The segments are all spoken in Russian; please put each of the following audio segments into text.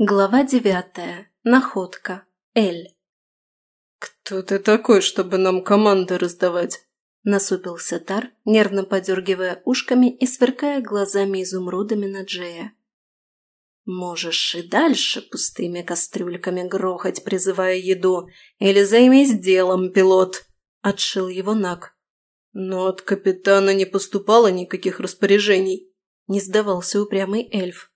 Глава девятая. Находка. Эль. «Кто ты такой, чтобы нам команды раздавать?» Насупился Тар, нервно подергивая ушками и сверкая глазами изумрудами на Джея. «Можешь и дальше пустыми кастрюльками грохать, призывая еду, или займись делом, пилот!» – отшил его Нак. «Но от капитана не поступало никаких распоряжений», – не сдавался упрямый эльф.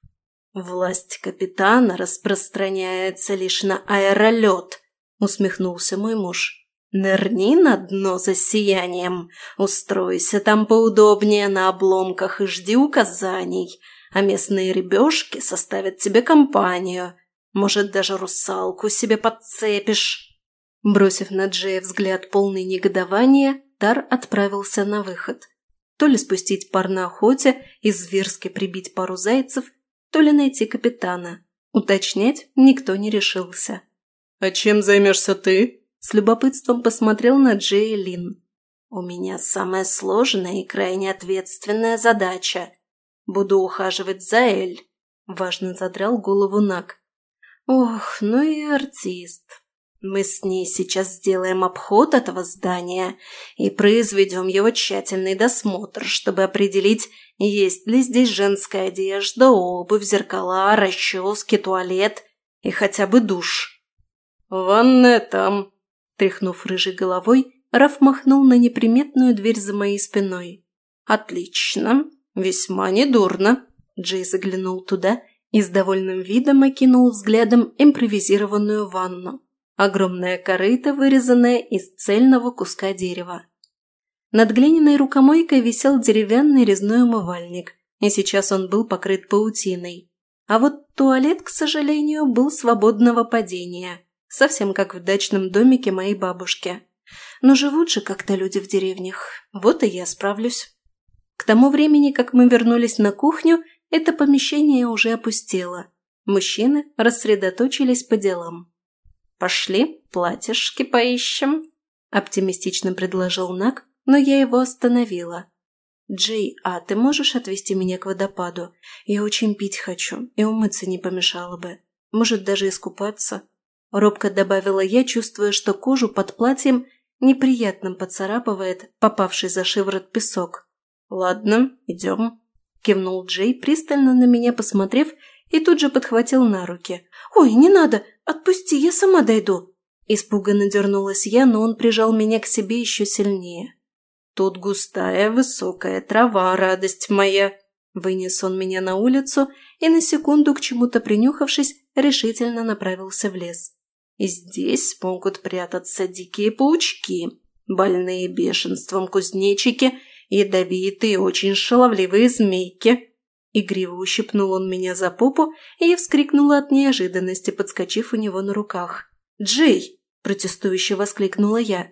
«Власть капитана распространяется лишь на аэролет», — усмехнулся мой муж. «Нырни на дно за сиянием, устройся там поудобнее на обломках и жди указаний, а местные ребёшки составят тебе компанию. Может, даже русалку себе подцепишь». Бросив на Джея взгляд полный негодования, Тар отправился на выход. То ли спустить пар на охоте и зверски прибить пару зайцев – то ли найти капитана. Уточнять никто не решился. «А чем займешься ты?» С любопытством посмотрел на Джей Лин. «У меня самая сложная и крайне ответственная задача. Буду ухаживать за Эль», – важно задрал голову Нак. «Ох, ну и артист», Мы с ней сейчас сделаем обход этого здания и произведем его тщательный досмотр, чтобы определить, есть ли здесь женская одежда, обувь, зеркала, расчески, туалет и хотя бы душ. «Ванная там», – тряхнув рыжей головой, Раф махнул на неприметную дверь за моей спиной. «Отлично, весьма недурно», – Джей заглянул туда и с довольным видом окинул взглядом импровизированную ванну. огромная корыта, вырезанная из цельного куска дерева. Над глиняной рукомойкой висел деревянный резной умывальник, и сейчас он был покрыт паутиной. А вот туалет, к сожалению, был свободного падения, совсем как в дачном домике моей бабушки. Но живут же как-то люди в деревнях, вот и я справлюсь. К тому времени, как мы вернулись на кухню, это помещение уже опустело. Мужчины рассредоточились по делам. Пошли, платьишки поищем», — оптимистично предложил Нак, но я его остановила. «Джей, а ты можешь отвезти меня к водопаду? Я очень пить хочу, и умыться не помешало бы. Может, даже искупаться?» Робко добавила я, чувствуя, что кожу под платьем неприятным поцарапывает попавший за шиворот песок. «Ладно, идем», – кивнул Джей, пристально на меня посмотрев и тут же подхватил на руки. «Ой, не надо! Отпусти, я сама дойду!» Испуганно дернулась я, но он прижал меня к себе еще сильнее. «Тут густая высокая трава, радость моя!» Вынес он меня на улицу и на секунду, к чему-то принюхавшись, решительно направился в лес. «Здесь могут прятаться дикие паучки, больные бешенством кузнечики, ядовитые очень шаловливые змейки». Игриво ущипнул он меня за попу, и я вскрикнула от неожиданности, подскочив у него на руках. «Джей!» – протестующе воскликнула я.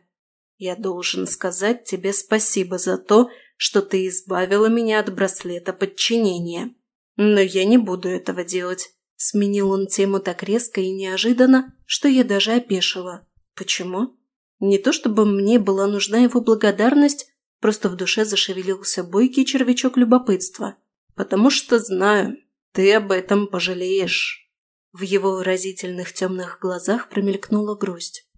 «Я должен сказать тебе спасибо за то, что ты избавила меня от браслета подчинения. Но я не буду этого делать». Сменил он тему так резко и неожиданно, что я даже опешила. «Почему?» Не то чтобы мне была нужна его благодарность, просто в душе зашевелился бойкий червячок любопытства – потому что знаю, ты об этом пожалеешь». В его выразительных темных глазах промелькнула грусть.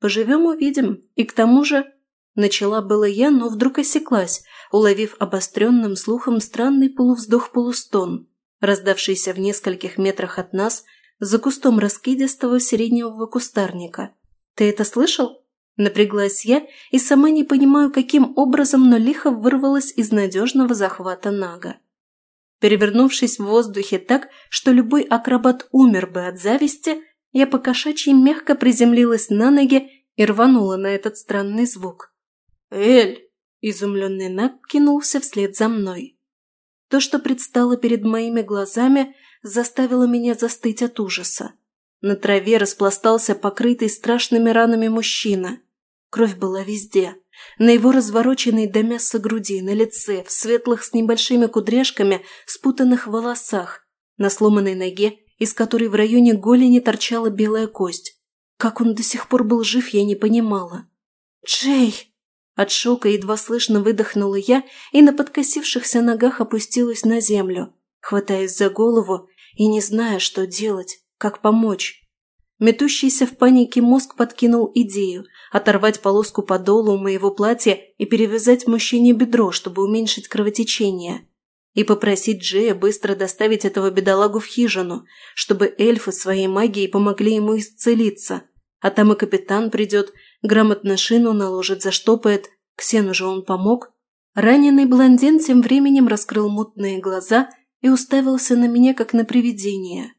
«Поживем – увидим, и к тому же...» Начала было я, но вдруг осеклась, уловив обостренным слухом странный полувздох-полустон, раздавшийся в нескольких метрах от нас за кустом раскидистого сиреневого кустарника. «Ты это слышал?» Напряглась я и сама не понимаю, каким образом, но лихо вырвалась из надежного захвата Нага перевернувшись в воздухе так, что любой акробат умер бы от зависти, я по мягко приземлилась на ноги и рванула на этот странный звук. «Эль!» – изумленный Нак кинулся вслед за мной. То, что предстало перед моими глазами, заставило меня застыть от ужаса. На траве распластался покрытый страшными ранами мужчина. Кровь была везде. На его развороченной до мяса груди, на лице, в светлых с небольшими кудряшками спутанных волосах, на сломанной ноге, из которой в районе голени торчала белая кость. Как он до сих пор был жив, я не понимала. «Джей!» От шока едва слышно выдохнула я и на подкосившихся ногах опустилась на землю, хватаясь за голову и не зная, что делать, как помочь. Метущийся в панике мозг подкинул идею оторвать полоску подола у моего платья и перевязать мужчине бедро, чтобы уменьшить кровотечение. И попросить Джея быстро доставить этого бедолагу в хижину, чтобы эльфы своей магией помогли ему исцелиться. А там и капитан придет, грамотно шину наложит, заштопает. Ксену же он помог. Раненый блондин тем временем раскрыл мутные глаза и уставился на меня, как на привидение.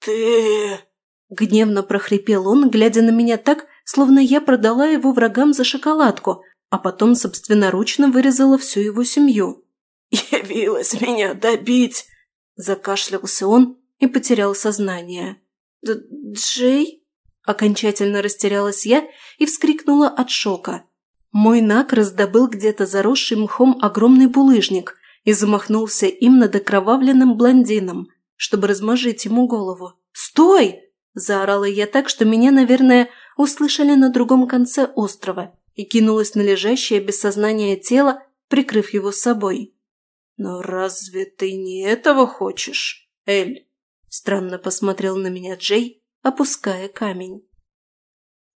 «Ты...» – Гневно прохрипел он, глядя на меня так, словно я продала его врагам за шоколадку, а потом собственноручно вырезала всю его семью. «Явилась меня добить!» – закашлялся он и потерял сознание. Д «Джей?» – окончательно растерялась я и вскрикнула от шока. Мой наг раздобыл где-то заросший мхом огромный булыжник и замахнулся им над окровавленным блондином, чтобы размажить ему голову. «Стой!» Заорала я так, что меня, наверное, услышали на другом конце острова и кинулась на лежащее без сознания тело, прикрыв его собой. «Но разве ты не этого хочешь, Эль?» Странно посмотрел на меня Джей, опуская камень.